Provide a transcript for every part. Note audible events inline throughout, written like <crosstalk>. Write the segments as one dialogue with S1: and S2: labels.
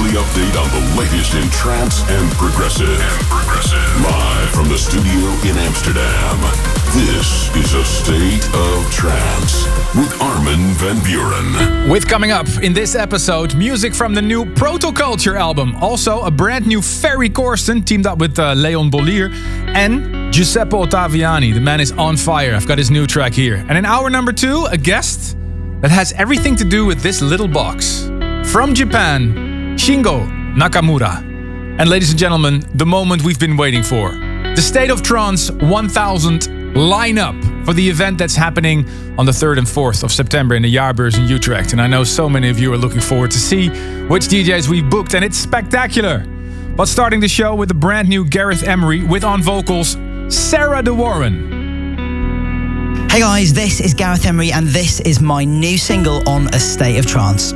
S1: Weekly update on the latest in trance and progressive. And progressive. Live from the studio in Amsterdam. This is a state of trance with Armin van Buuren.
S2: With coming up in this episode, music from the new Protoculture album. Also, a brand new Ferry Corsten teamed up with uh, Leon Bollier. And Giuseppe Ottaviani. The man is on fire. I've got his new track here. And in hour number two, a guest that has everything to do with this little box. From Japan, Shingo Nakamura. And ladies and gentlemen, the moment we've been waiting for. The State of Trance 1000 lineup for the event that's happening on the 3rd and 4th of September in the Jaarbeurs in Utrecht. And I know so many of you are looking forward to see which DJs we've booked, and it's spectacular. But starting the show with the brand new Gareth Emery with on vocals Sarah De Warren.
S3: Hey guys, this is Gareth Emery, and this is my new single on A State of Trance.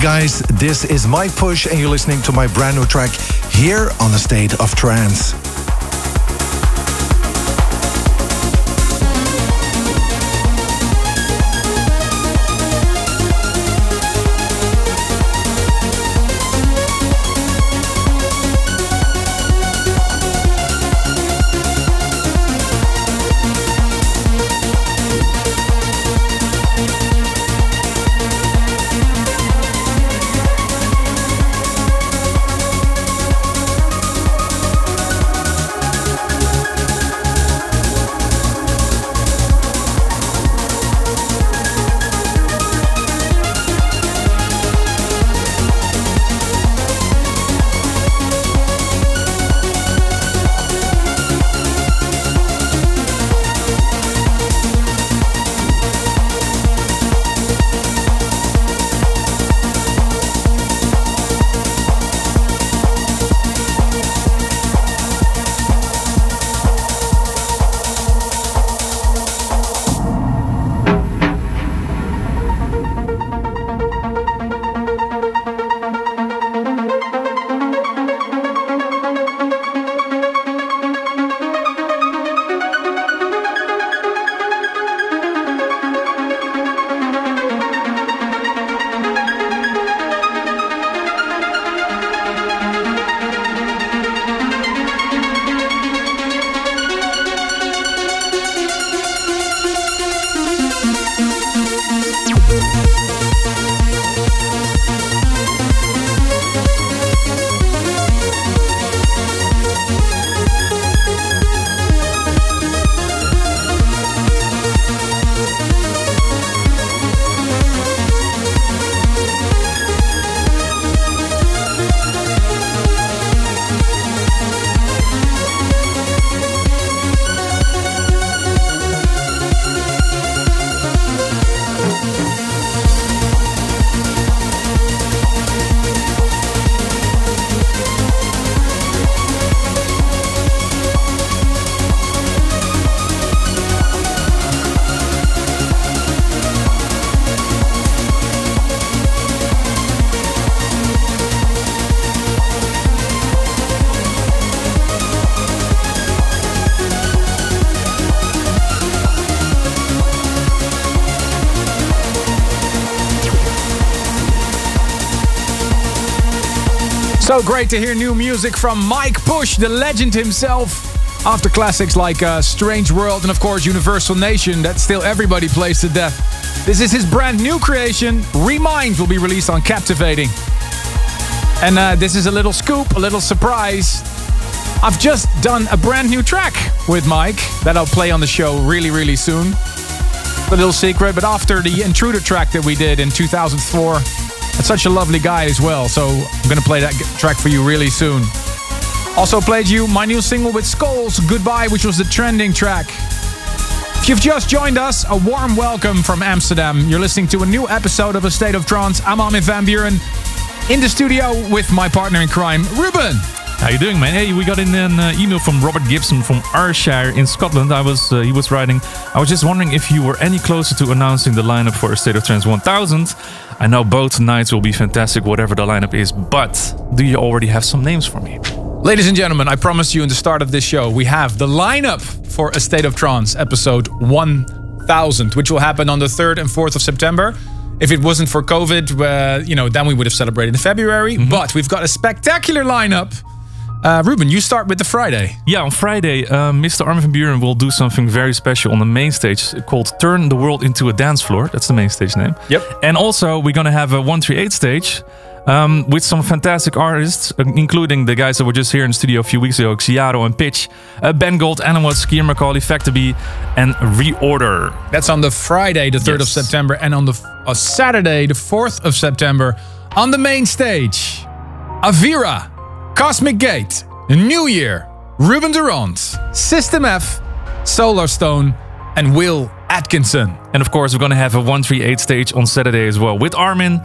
S4: Guys, this is Mike Push, and you're listening to my brand new track here on the State of Trance.
S2: So great to hear new music from Mike Push, the legend himself. After classics like uh, Strange World and, of course, Universal Nation, that still everybody plays to death. This is his brand new creation. Remind will be released on Captivating. And uh, this is a little scoop, a little surprise. I've just done a brand new track with Mike that I'll play on the show really, really soon. A little secret, but after the Intruder track that we did in 2004, it's such a lovely guy as well. So I'm gonna play that track for you really soon. Also played you my new single with Skulls, Goodbye, which was the trending track. If you've just joined us, a warm welcome from Amsterdam. You're listening to a new episode of A State of Trance. I'm Armin van Buuren in the studio with my partner in crime, Ruben.
S5: How you doing, man? Hey, we got in an uh, email from Robert Gibson from Ayrshire in Scotland. I was uh, he was writing. I was just wondering if you were any closer to announcing the lineup for a State of Trance 1000. I know both nights will be fantastic, whatever the lineup is. But do you already have some names for me?
S2: Ladies and gentlemen, I promised you in the start of this show, we have the lineup for A State of Trance episode 1000, which will happen on the 3rd and 4th of September. If it wasn't for COVID, uh, you know, then we would have celebrated in February. But we've got a spectacular lineup. Uh, Ruben, you start with the Friday.
S5: Yeah, on Friday, uh, Mr. Armin van Buuren will do something very special on the main stage called Turn the World into a Dance Floor. That's the main stage name.
S2: Yep.
S5: And also, we're going to have a 138 stage um, with some fantastic artists, uh, including the guys that were just here in the studio a few weeks ago Xiaro and Pitch, uh, Ben Gold, Animal, Ciaran McAuley, Factor B, and Reorder.
S2: That's on the Friday, the 3rd of September. And on the uh, Saturday, the 4th of September, on the main stage, Avira, Cosmic Gate, New Year, Ruben de Ronde, System F, Solarstone, and Will Atkinson.
S5: And of course, we're going to have a 138 stage on Saturday as well with Armin,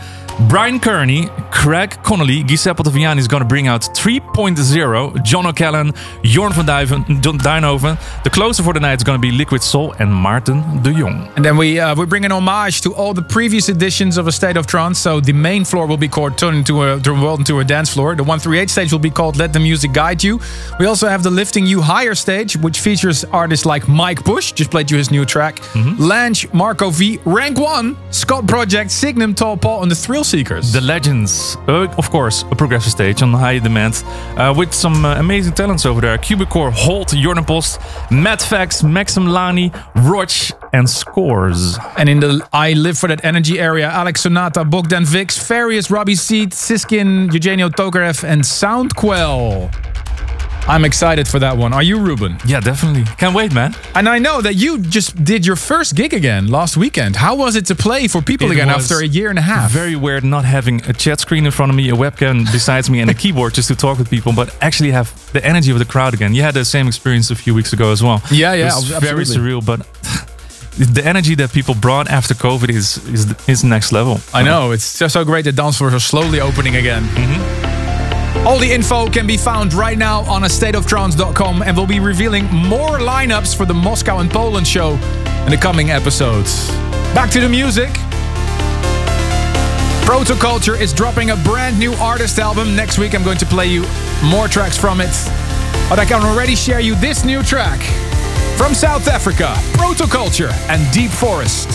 S5: Brian Kearney, Craig Connelly, Giuseppe Ottaviani is going to bring out 3.0, John O'Callaghan, Jorn van Deynhoven. The closer for the night is going to be Liquid Soul and Martin de Jong.
S2: And then we uh, we bring an homage to all the previous editions of A State of Trance. So the main floor will be called Turn into a Turn World into a Dance Floor. The 138 stage will be called Let the Music Guide You. We also have the Lifting You Higher stage, which features artists like Mike Push, just played you his new track, Lange, Marco V, Rank One, Scot Project, Signum, Tall Paul, and the Thrill Seekers.
S5: The Legends, uh, of course, a progressive stage on high demand uh, with some uh, amazing talents over there. Cubicolor, Holt, Jordan Post, Matt Fax, Maxim Lany, Roch, and Scores.
S2: And in the I Live for That Energy area, Alex Sonata, Bogdan Vix, Farius, Robbie Seed, Siskin, Eugenio Tokarev, and Soundquell. I'm excited for that one. Are you, Ruben?
S5: Yeah, definitely. Can't wait, man.
S2: And I know that you just did your first gig again last weekend. How was it to play for people
S5: It
S2: again after a year and a half?
S5: Very weird not having a chat screen in front of me, a webcam besides me, and a <laughs> keyboard just to talk with people, but actually have the energy of the crowd again. You had the same experience a few weeks ago as well.
S2: Yeah, yeah,
S5: It was very surreal, but <laughs> the energy that people brought after COVID is is is next level.
S2: I know, it's just so great that dance floors are slowly opening again. Mm-hmm. All the info can be found right now on a and we'll be revealing more lineups for the Moscow and Poland show in the coming episodes. Back to the music. Protoculture is dropping a brand new artist album. Next week I'm going to play you more tracks from it. But I can already share you this new track from South Africa, Protoculture and Deep Forest.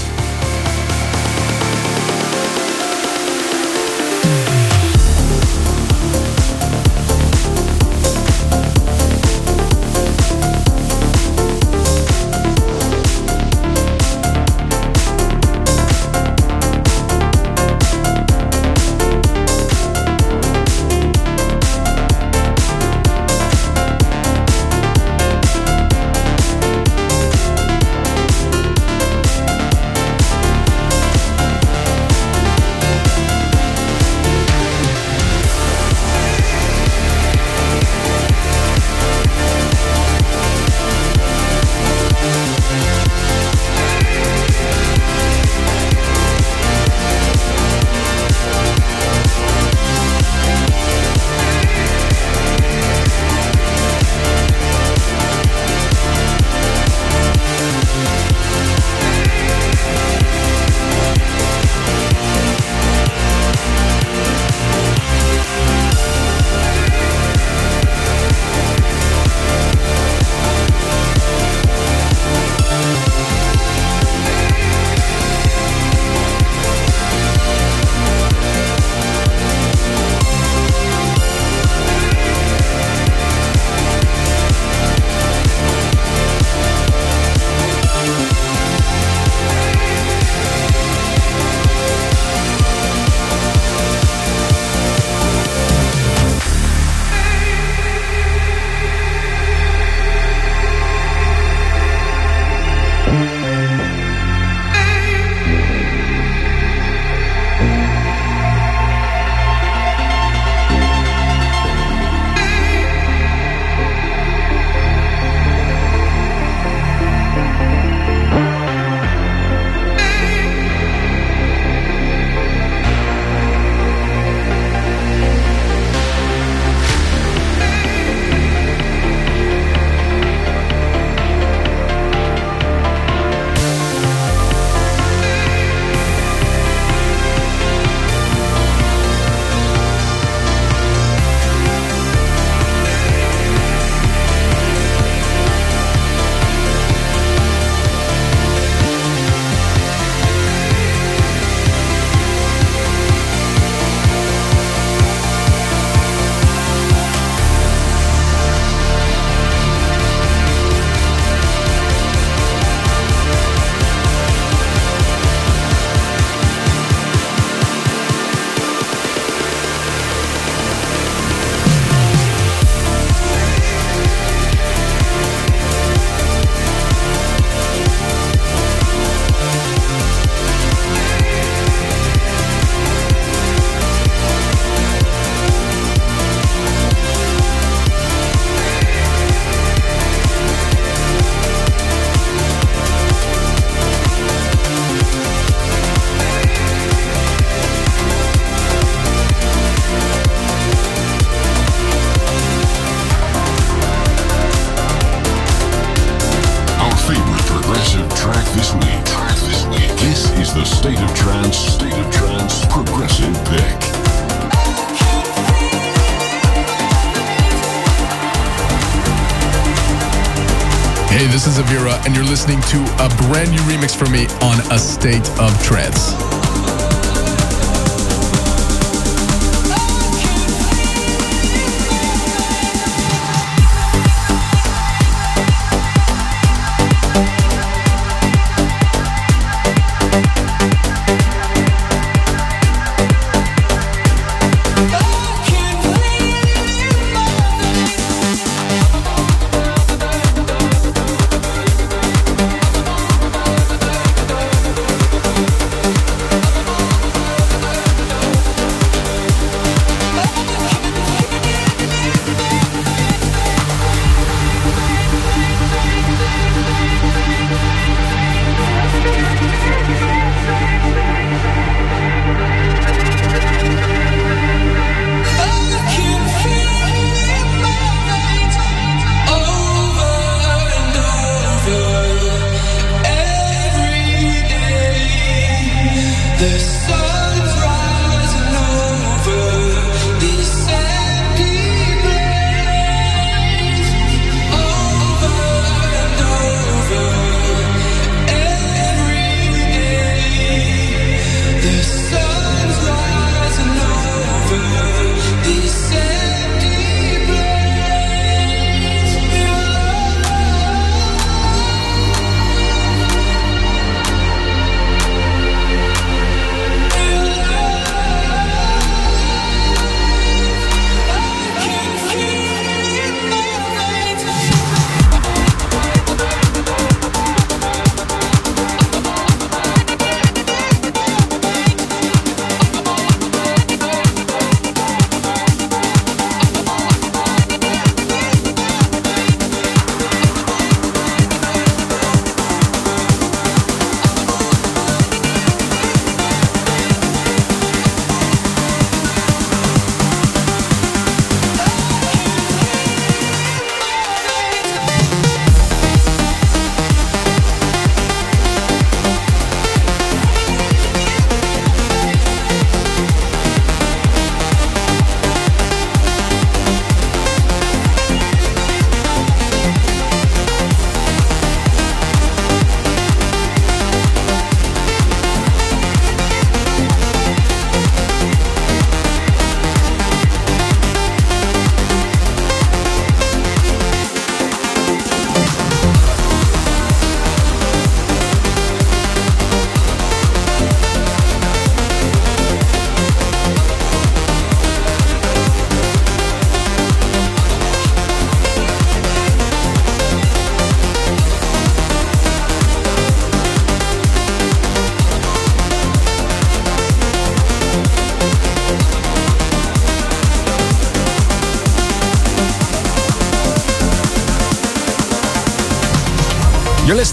S6: State of Trance.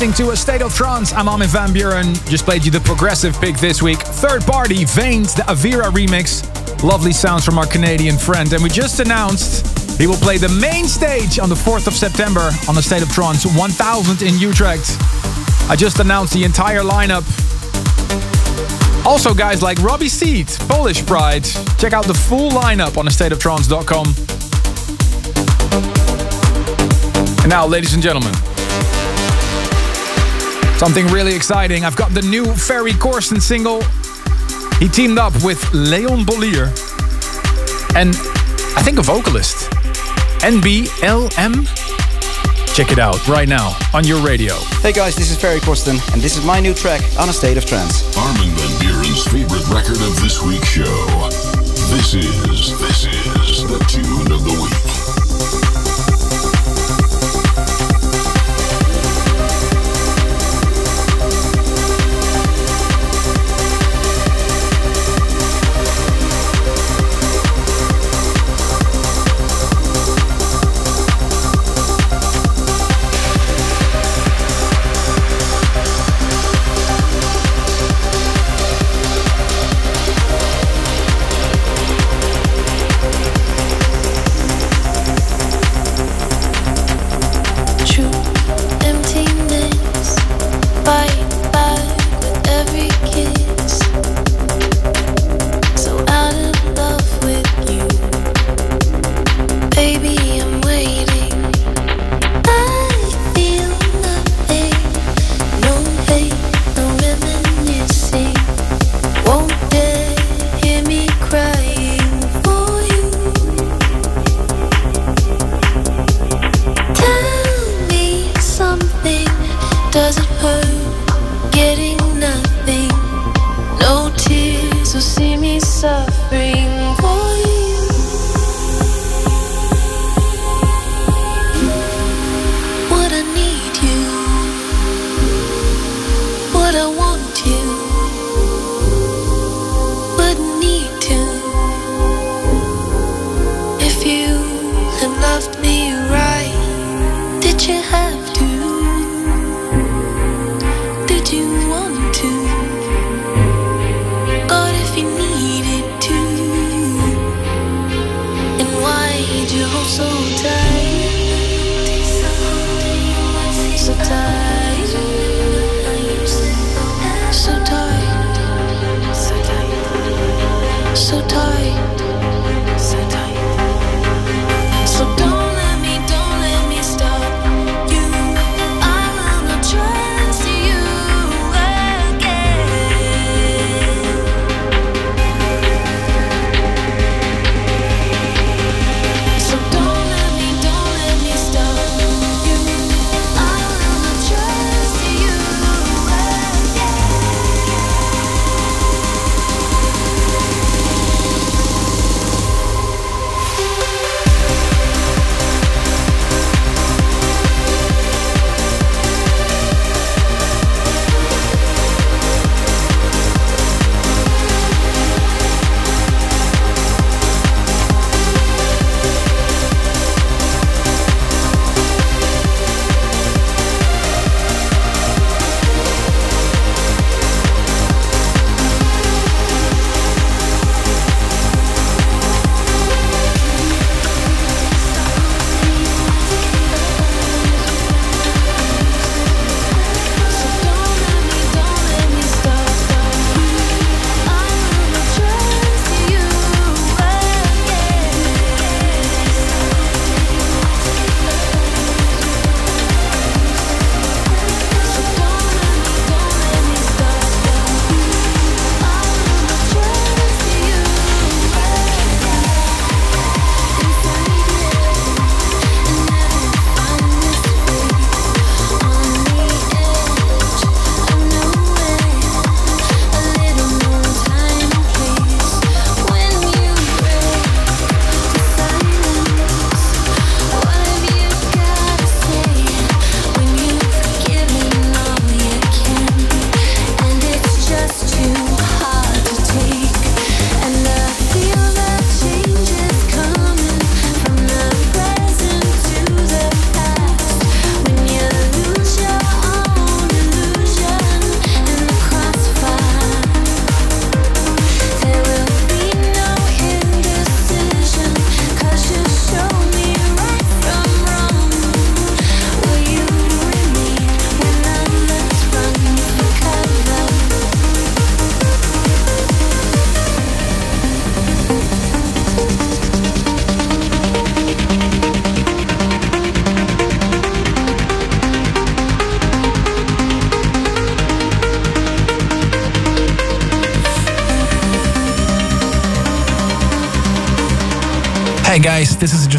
S7: Listening to A State of Trance.
S2: I'm Armin van Buuren. Just played you the progressive pick this week. Third party, Veins, the Avira remix. Lovely sounds from our Canadian friend. And we just announced he will play the main stage on the 4th of September on the State of Trance 1000 in Utrecht. I just announced the entire lineup. Also, guys like Robbie Seed, Polish Pride. Check out the full lineup on thestateoftrance.com. And now, ladies and gentlemen, Something really exciting. I've got the new Ferry Corsten single. He teamed up with Leon Bolier and I think a vocalist. NBLM. Check it out right now on your radio.
S8: Hey guys, this is Ferry Corsten, and this is my new track on A State of Trance.
S6: Armin van Buuren's favorite record of this week's show. This is, this is the tune of the week.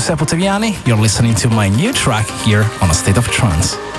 S3: Giuseppe Ottaviani. You're listening to my new track here on A State of Trance.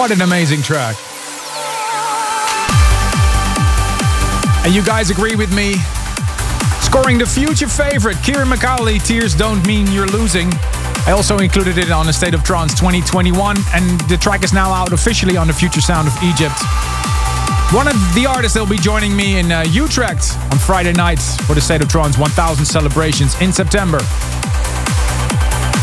S2: What an amazing track. And you guys agree with me. Scoring the future favorite, Ciaran McAuley, Tears Don't Mean You're Losing. I also included it on the State of Trance 2021, and the track is now out officially on the Future Sound of Egypt. One of the artists that will be joining me in uh, Utrecht on Friday night for the State of Trance 1000 celebrations in September.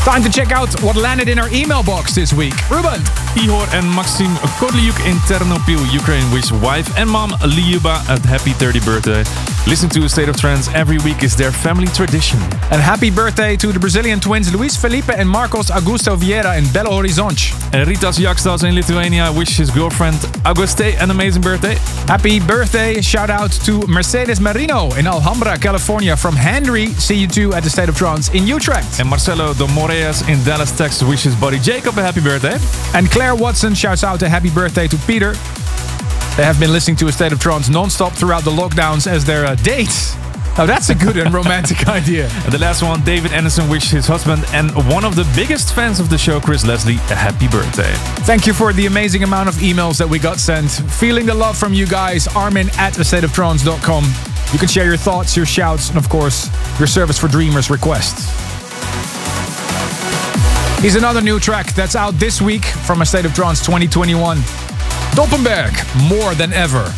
S2: Time to check out what landed in our email box this week. Ruben.
S5: Ihor and Maxim Kodliuk in Ternopil, Ukraine wish wife and mom Liuba a happy 30th birthday. Listen to State of Trance every week is their family tradition.
S2: And happy birthday to the Brazilian twins Luis Felipe and Marcos Augusto Vieira in Belo Horizonte.
S5: And Ritas Jakstas in Lithuania wish his girlfriend Auguste an amazing birthday.
S2: Happy birthday. Shout out to Mercedes Marino in Alhambra, California from Henry. See you too at the State of Trance in Utrecht.
S5: And Marcelo de Moreas in Dallas, Texas wishes buddy Jacob a happy birthday.
S2: And Claire Watson shouts out a happy birthday to Peter. They have been listening to a State of Trance non-stop throughout the lockdowns as their uh, dates. Now that's a good and romantic <laughs> idea.
S5: And the last one, David Anderson wished his husband and one of the biggest fans of the show, Chris Leslie, a happy birthday.
S2: Thank you for the amazing amount of emails that we got sent. Feeling the love from you guys. Armin at thestateoftrance.com. You can share your thoughts, your shouts, and of course, your Service for Dreamers requests. Here's another new track that's out this week from a State of Trance 2021. Doppenberg, more than ever.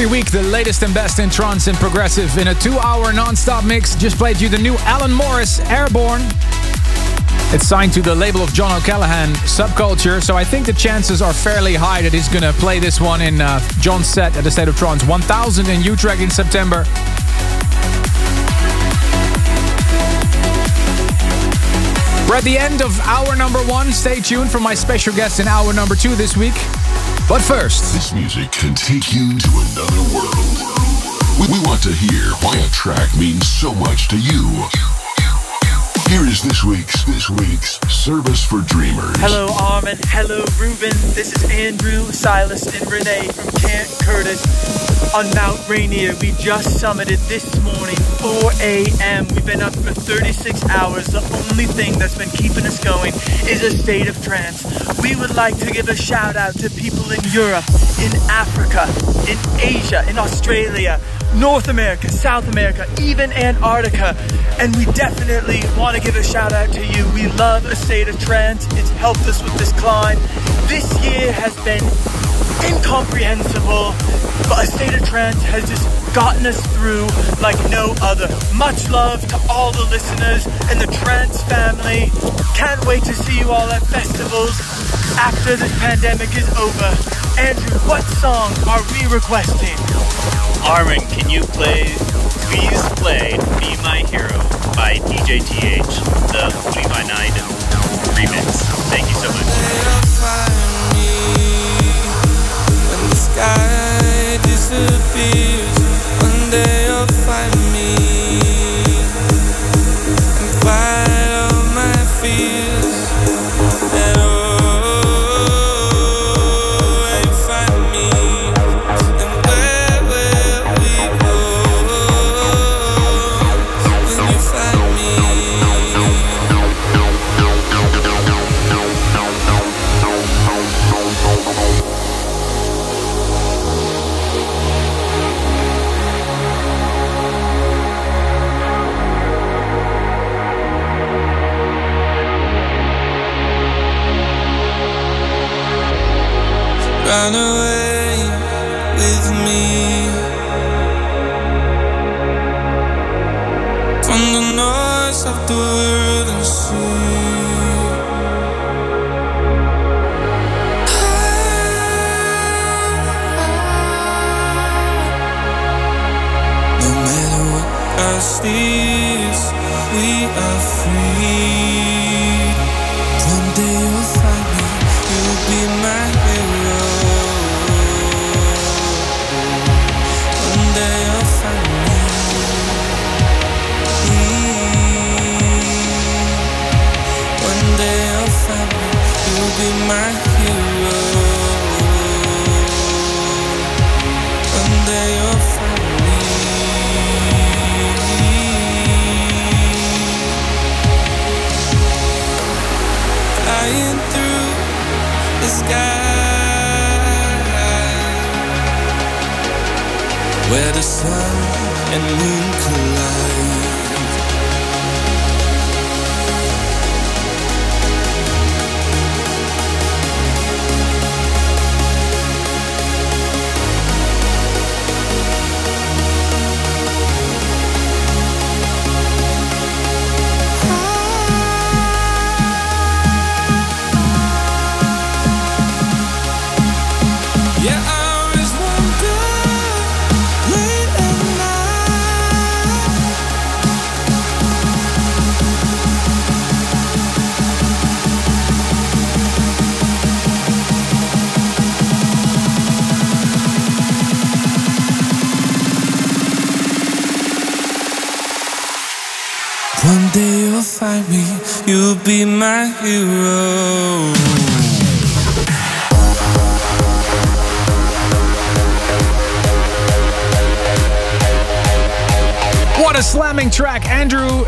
S2: Every week, the latest and best in trance and progressive in a two-hour non-stop mix. Just played you the new Alan Morris Airborne. It's signed to the label of John O'Callaghan, Subculture, so I think the chances are fairly high that he's gonna play this one in uh, John's set at the State of Trance 1000 in Utrecht in September. We're at the end of hour number one. Stay tuned for my special guest in hour number two this week. But first,
S1: This music can take you to another world. We, we want to hear why a track means so much to you. Here is this week's this week's service for dreamers.
S9: Hello, Armin. Hello, Ruben. This is Andrew, Silas, and Renee from Camp Curtis on Mount Rainier. We just summited this morning, 4 a.m. We've been up for 36 hours. The only thing that's been keeping us going is a state of trance. We would like to give a shout out to people in Europe, in Africa, in Asia, in Australia, North America, South America, even Antarctica. And we definitely want to give a shout out to you. We love A State of Trance. It's helped us with this climb. This year has been incomprehensible, but A State of Trance has just gotten us through like no other. Much love to all the listeners and the Trance family. Can't wait to see you all at festivals after this pandemic is over. Andrew, what song are we requesting?
S10: Armin, can you play, please play Be My Hero by DJ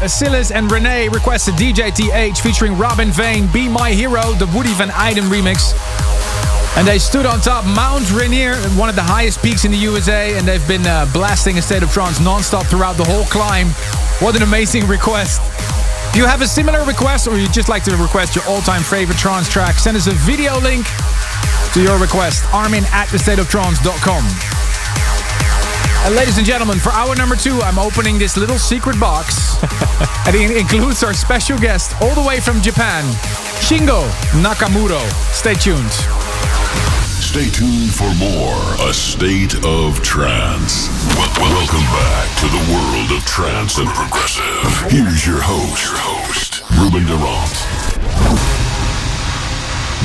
S2: Silas, and Renee requested DJ TH featuring Robin Vane, Be My Hero, the Woody Van Eyden remix. And they stood on top Mount Rainier, one of the highest peaks in the USA, and they've been uh, blasting a state of trance non-stop throughout the whole climb. What an amazing request! If you have a similar request, or you'd just like to request your all-time favorite trance track, send us a video link to your request. Armin at thestateoftrance.com. And ladies and gentlemen, for hour number two, I'm opening this little secret box. <laughs> and it includes our special guest all the way from Japan, Shingo Nakamura. Stay tuned.
S1: Stay tuned for more A State of Trance. Welcome back to the world of trance and progressive. Here's your host, your host, Ruben de Ronde.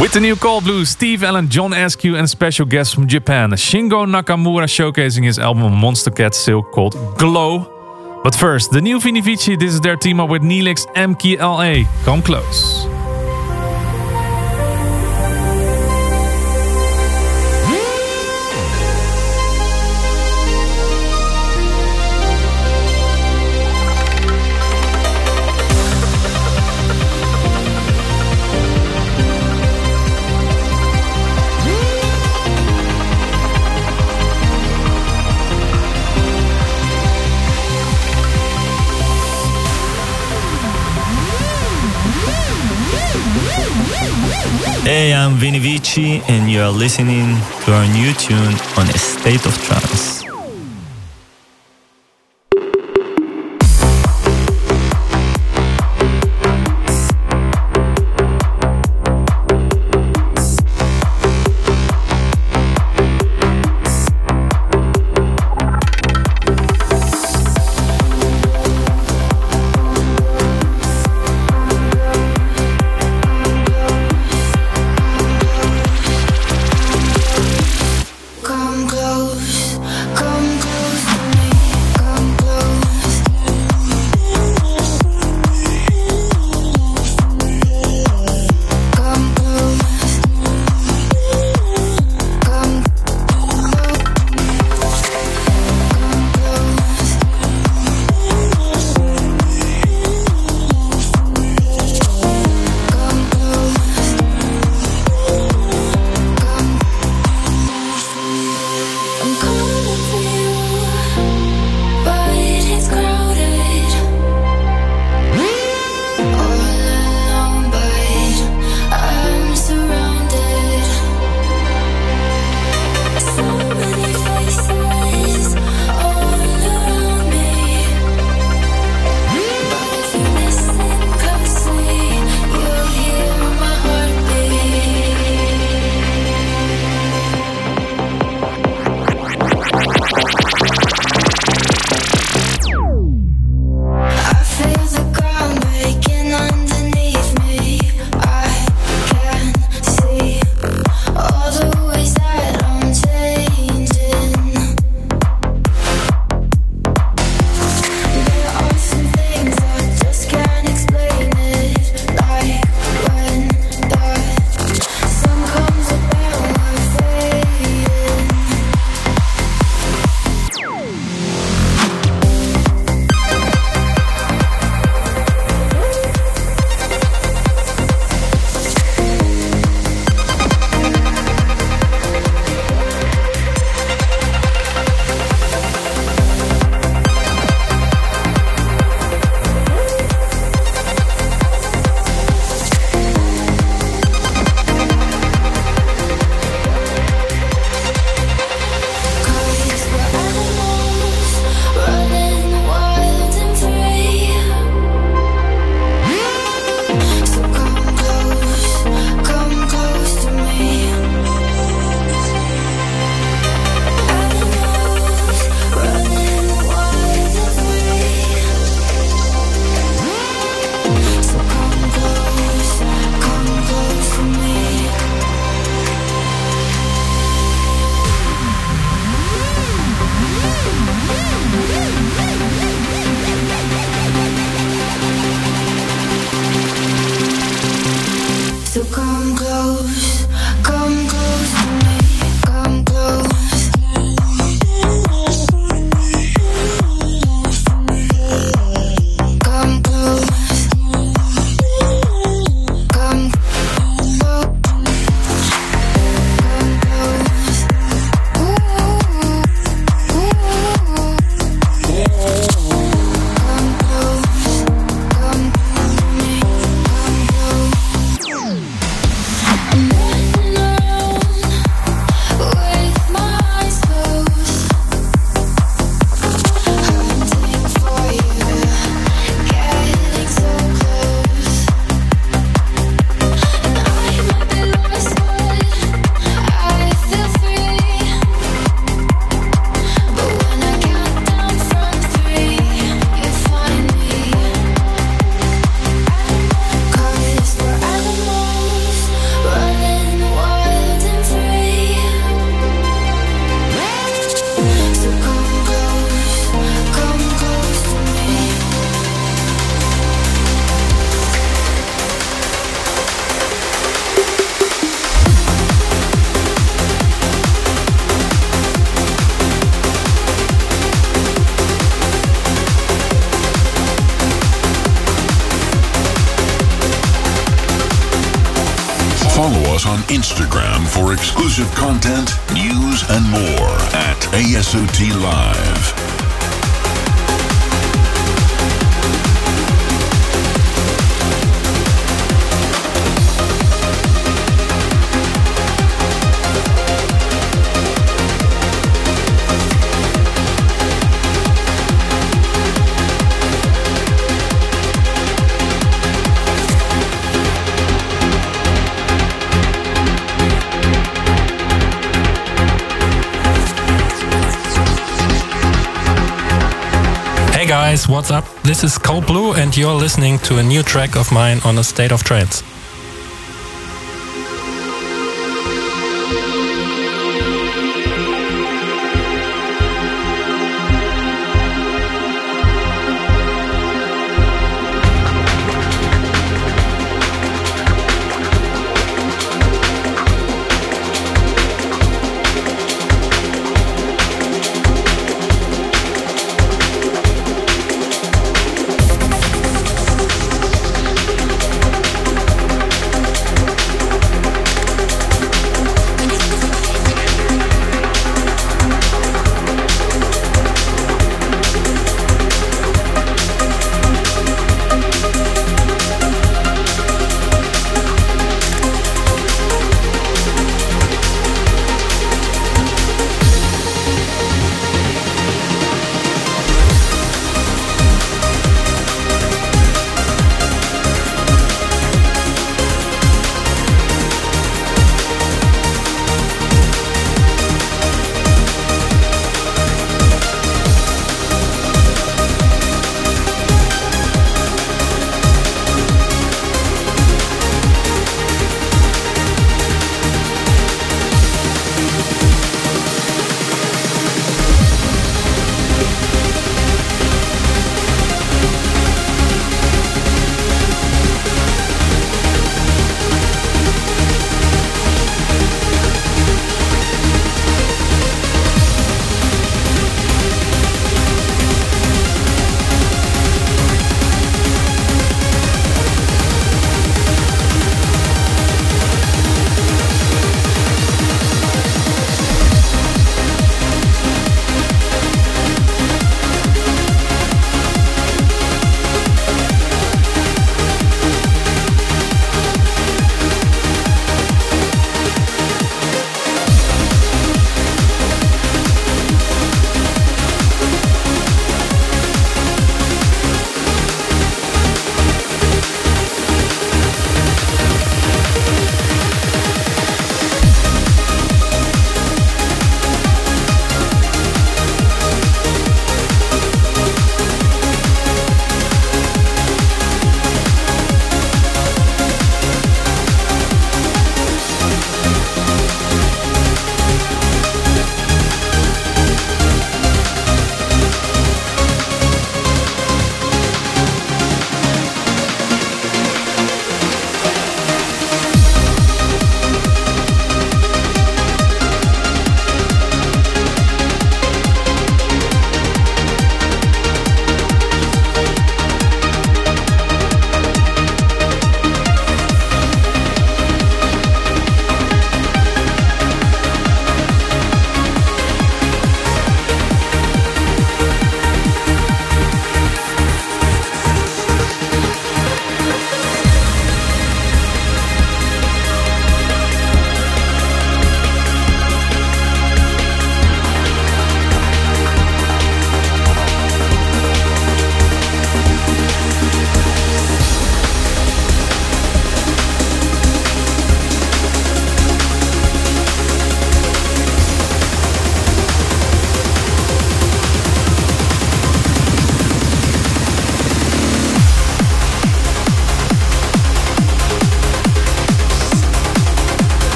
S5: With the new Cold Blue, Steve Allen, John Askew, and special guests from Japan, Shingo Nakamura showcasing his album Monstercat Silk called Glow. But first, the new Vini Vici, this is their team up with Neelix MKLA. Come close.
S11: Hey, I'm Vini Vici, and you are listening to our new tune on A State of Trance.
S1: And
S12: you're listening to a new track of mine on a state of trance.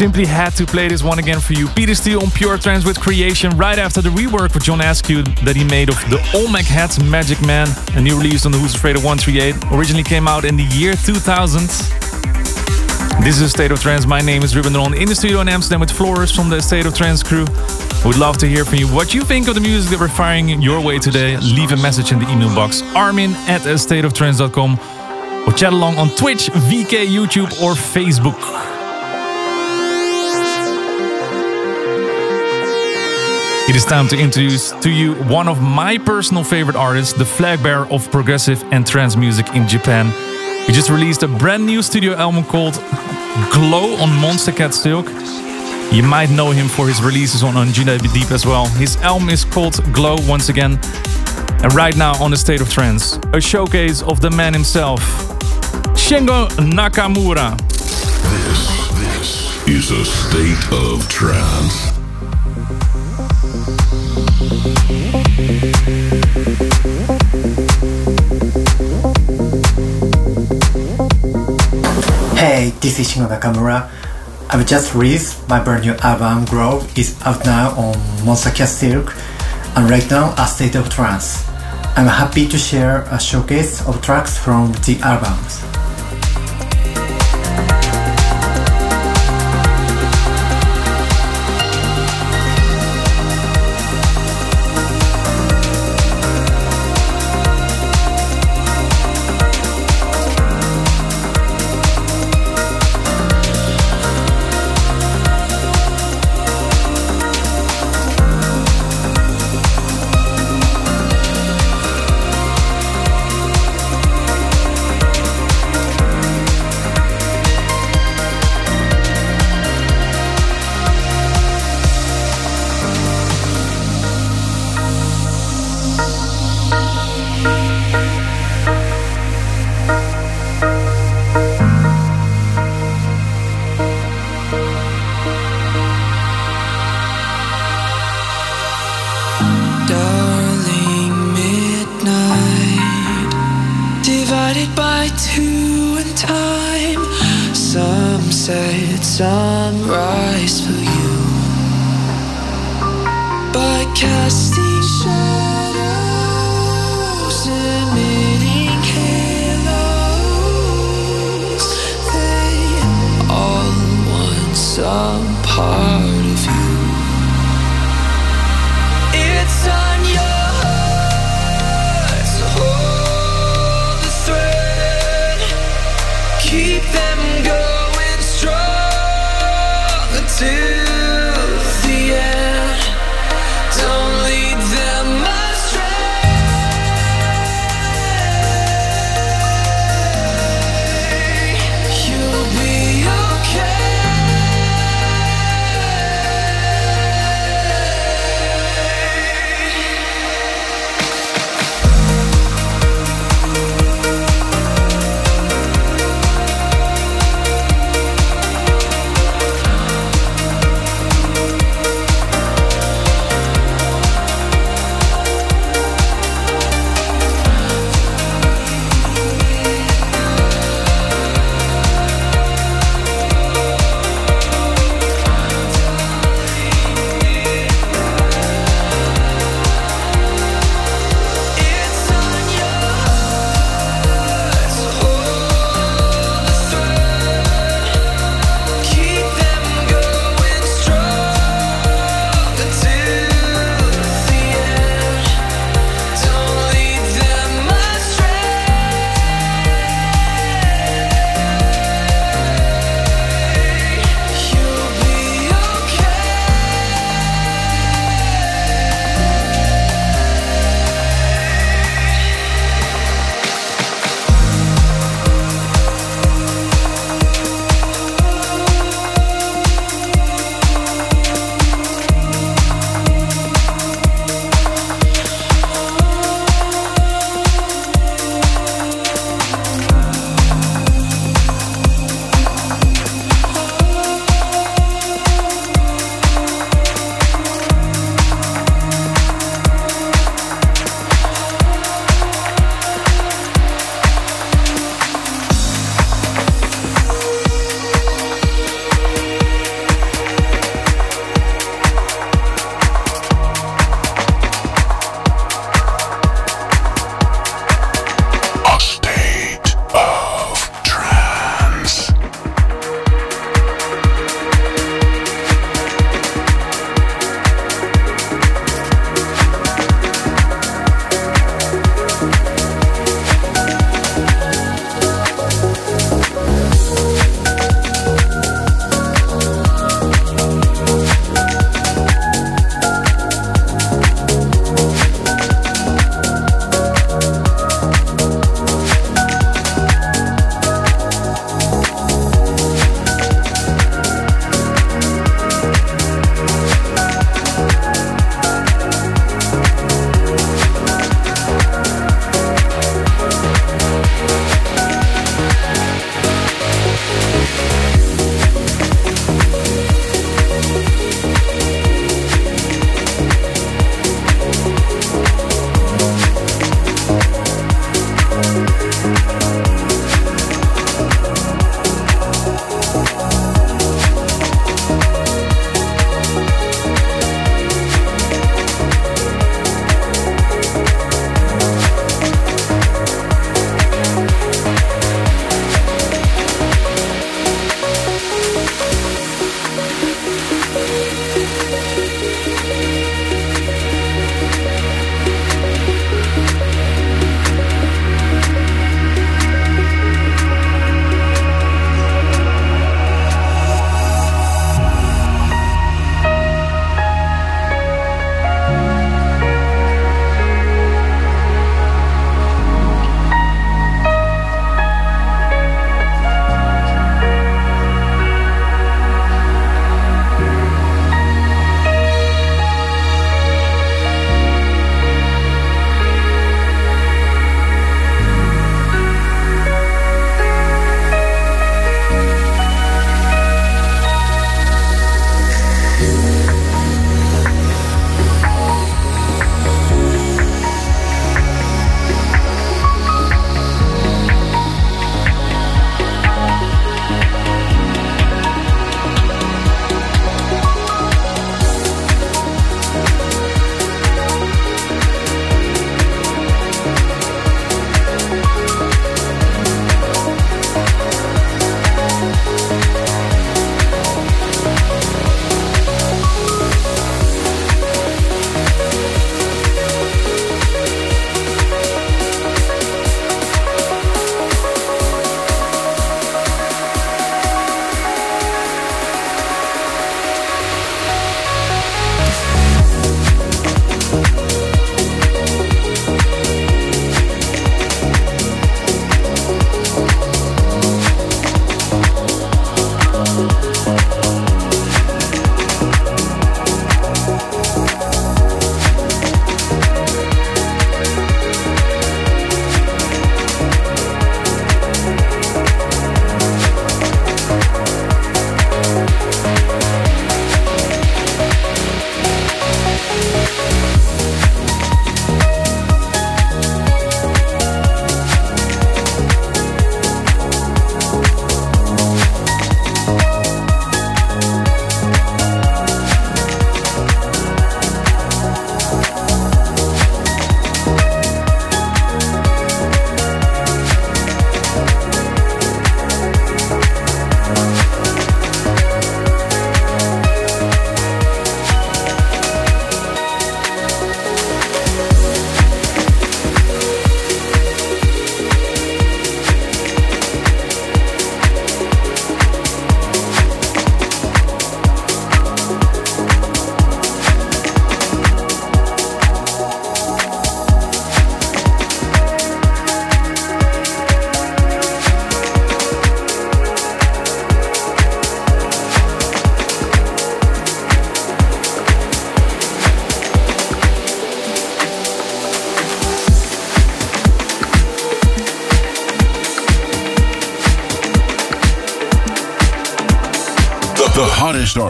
S5: Simply had to play this one again for you. Peter Steele on Pure Trance with Creation right after the rework with John Askew that he made of the Olmec Heads Magic Man, a new release on the Who's Afraid of 138. Originally came out in the year 2000. This is State of Trance. My name is Ruben Ron in the studio in Amsterdam with Flores from the State of Trance crew. Would love to hear from you what you think of the music that we're firing your way today. Leave a message in the email box armin at stateoftrance.com or chat along on Twitch, VK, YouTube, or Facebook. It is time to introduce to you one of my personal favorite artists, the flag bearer of progressive and trance music in Japan. He just released a brand new studio album called Glow on Monstercat Silk. You might know him for his releases on Anjuna Deep as well. His album is called Glow once again. And right now on the State of Trance, a showcase of the man himself, Shingo Nakamura.
S1: This is a state of trance.
S6: Hey, this is Shingo Nakamura. I've just released my brand new album Glow is out now on Monstercat Silk and right now a state of trance. I'm happy to share a showcase of tracks from the albums.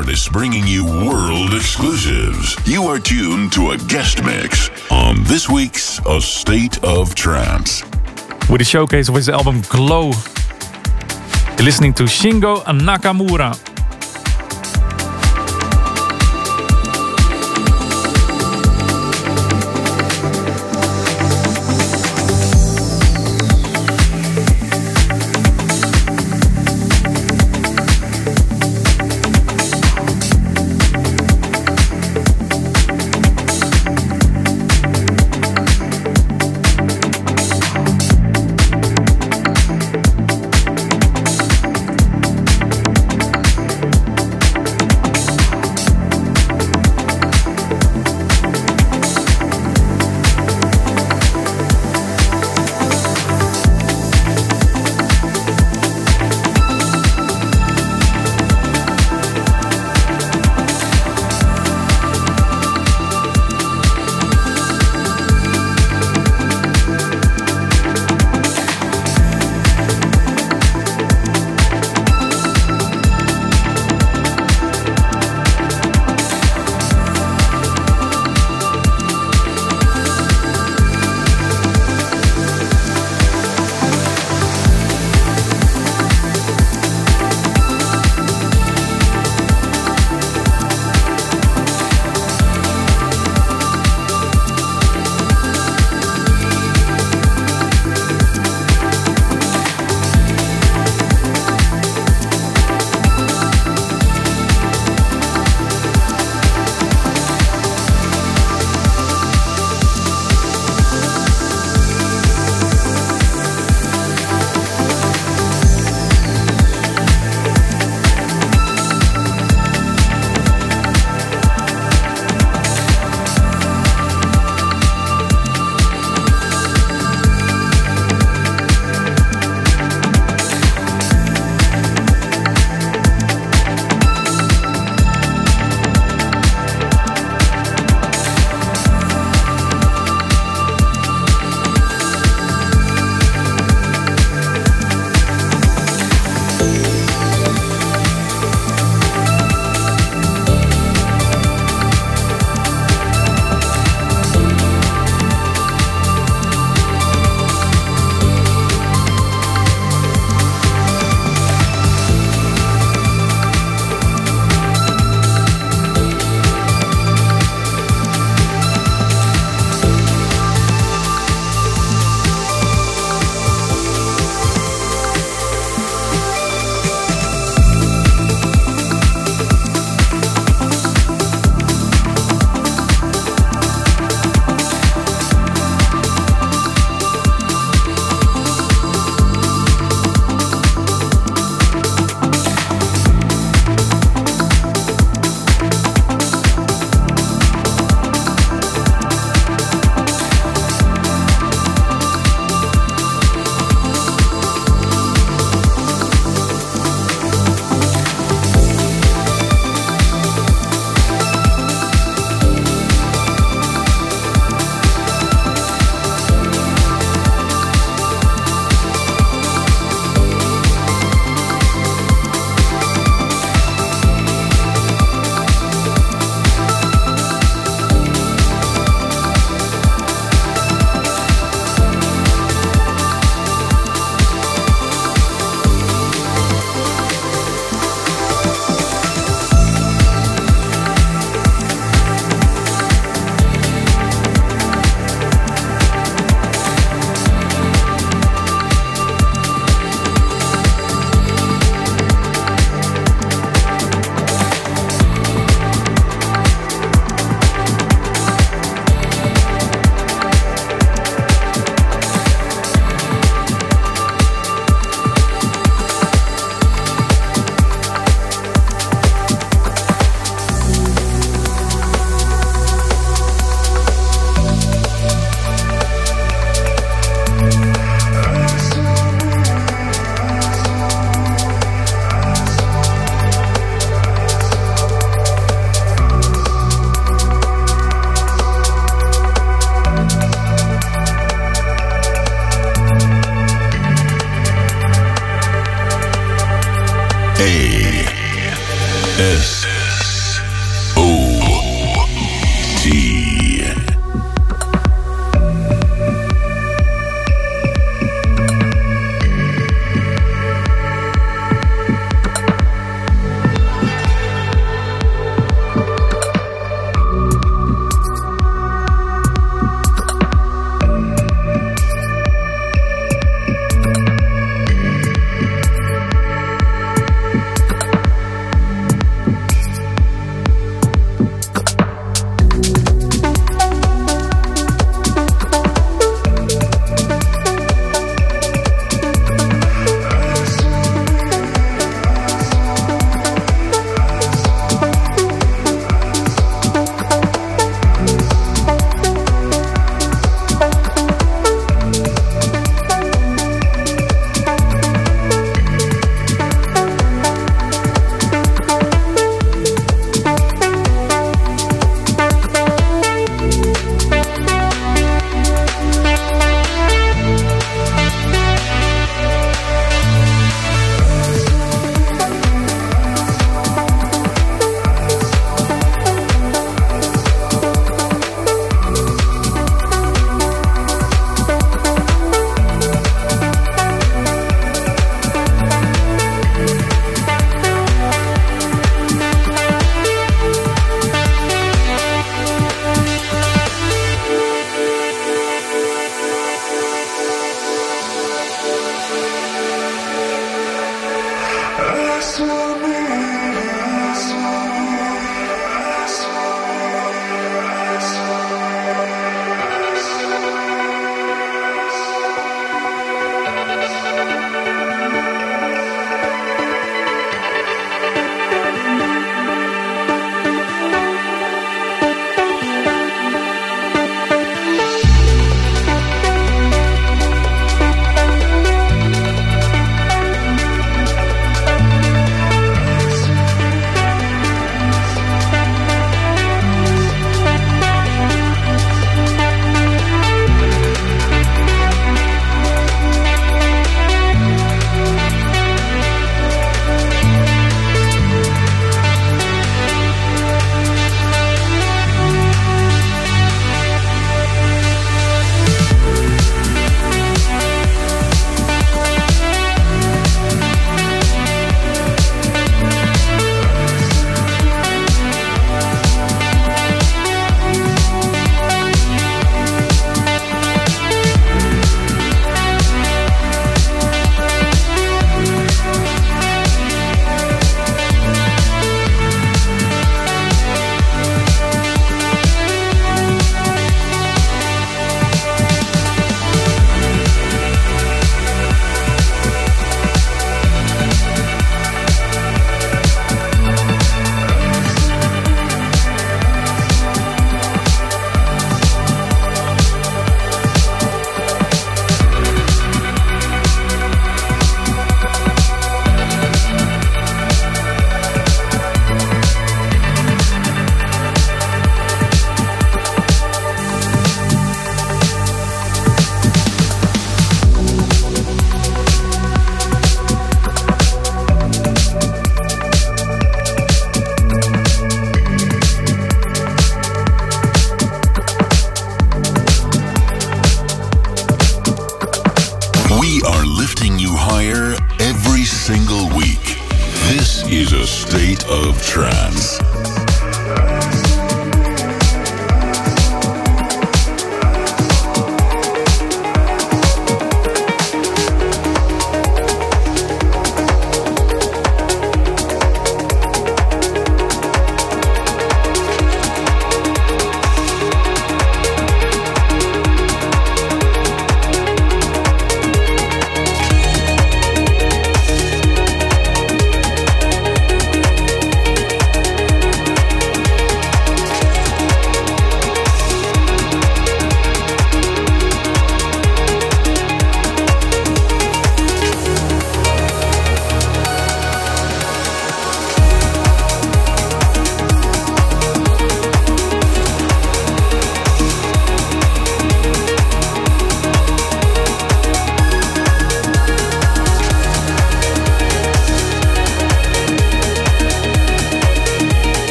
S1: Artists bringing you world exclusives. You are tuned to a guest mix on this week's A State of Trance.
S5: With a showcase of his album Glow. You're listening to Shingo Nakamura.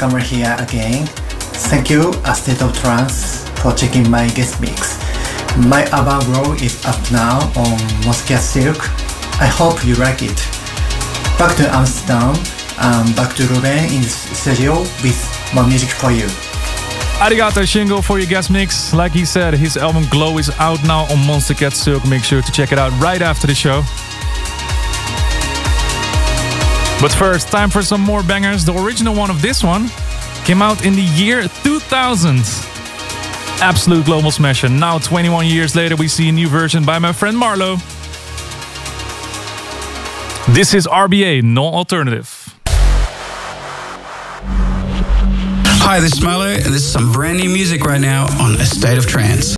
S13: Nakamura here again. Thank you, A State of Trance, for checking my guest mix. My Grow is up now on Monstercat Silk. I hope you like it. Back to Amsterdam, and back to Ruben in the studio with more music for you.
S5: Arigato Shingo for your guest mix. Like he said, his album Glow is out now on Monstercat Silk. Make sure to check it out right after the show. But first, time for some more bangers. The original one of this one came out in the year 2000. Absolute global smasher. Now, 21 years later, we see a new version by my friend Marlo. This is RBA, no alternative.
S14: Hi, this is Milo, and this is some brand new music right now on A State of Trance.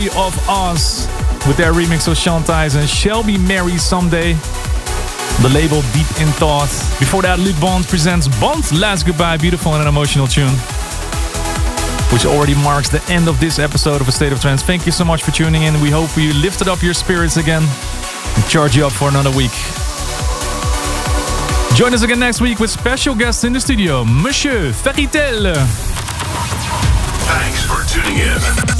S5: Story of Us with their remix of Shantais and Shall Be Marry Someday. The label Deep in Thought. Before that, Luke Bond presents Bond Last Goodbye, beautiful and an emotional tune. Which already marks the end of this episode of A State of Trance. Thank you so much for tuning in. We hope we lifted up your spirits again and charge you up for another week. Join us again next week with special guests in the studio, Monsieur Ferry Tayle.
S1: Thanks for tuning in.